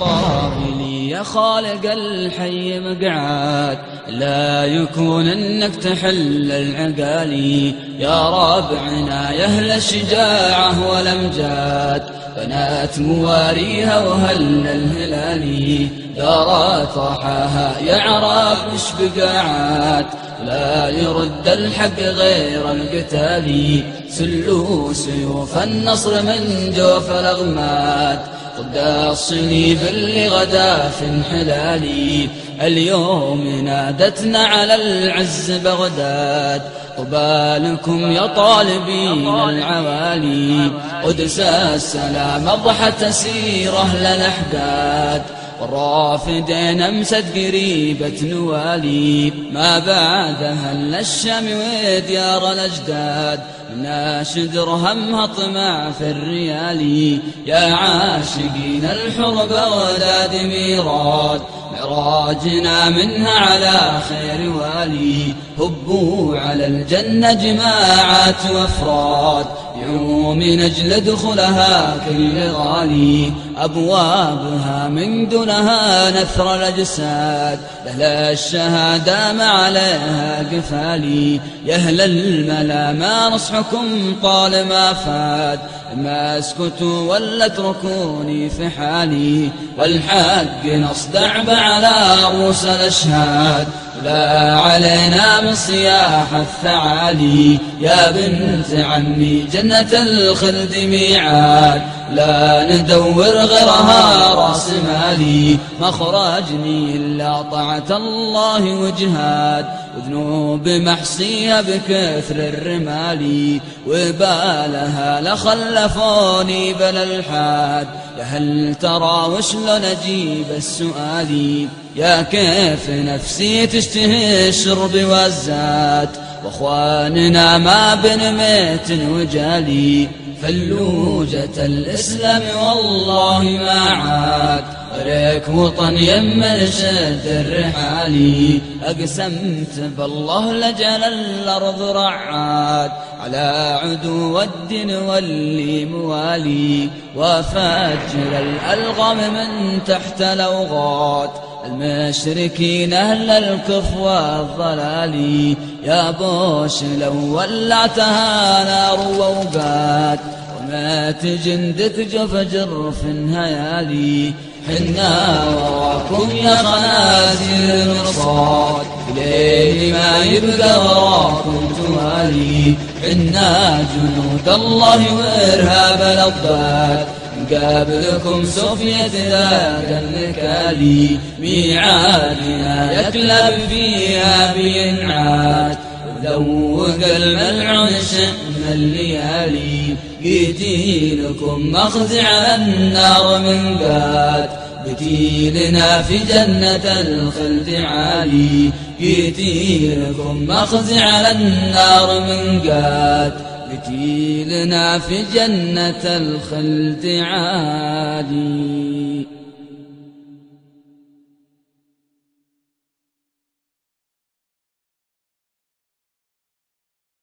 طار لي يا خالق الحي مقعد. لا يكون انك تحل العقالي يا ربعنا يا أهل الشجاعة والامجاد بنات مواريها وهل الهلالي دارات رحاها يا عرب مش بقاعات لا يرد الحق غير القتالي سلوا سيوف النصر من جوف الأغماد. ضد الصليب اللي غدا في انحلالي اليوم نادتنا على العز بغداد. قبالكم يا طالبين العوالي. قدس السلام أضحت سيره للأحداد والرافدين أمست قريبة نوالي. ما بعدها الا الشام وديار الأجداد ناشد رهمها طمع في الريالي يا عاشقين الحرب وداد ميراد معراجنا منها على خير والي. هبوا على الجنة جماعات وأفراد. يوم نجل دخلها كل غالي. أبوابها من دونها نثر الأجساد. لها الشهادة ما عليها قفالي. يا أهل الملا ما نصحكم طال ما فاد ما اسكتوا ولا اتركوني في حالي والحق نصدع على رؤوس الأشهاد لا علينا من صياح الثعالي. يا بنت عمي جنة الخلد ميعاد. لا ندور غيرها راس مالي مخرجني إلا طاعة الله وجهاد وذنوب محصيها بكثر الرمال وبالها لخلفوني بلا الحاد. يا هل ترى وشلون أجيب السؤال؟ يا كيف نفسي تشتهي الشرب والزاد وأخواننا ما بن ميت وجالي. فلوجة الإسلام والله ما عاد وريك وطن يم الشد الرحالي. أقسمت بالله لجل الأرض رعاد على عدو الدين واللي موالي. وفجر الألغم من تحت الأوغاد المشركين أهل الكف والضلال. يا بوش لو ولعتها نار ووقات ومات جندك جف جرف هيالي. حنا وراكم يا خنازير المرصاد ليل ما يبقى وراكم توالي حنا جنود الله وإرهاب الأضداد قابلكم سوفية ذاك النكالي ميعادنا يكلب فيها بينعاد ذوق الملعون شأن الليالي قتيلكم مخزع النار من قاد قتيلنا في جنة الخلد عالي قتيلكم مخزع النار من قاد قتيلنا في جنة الخلد عالي.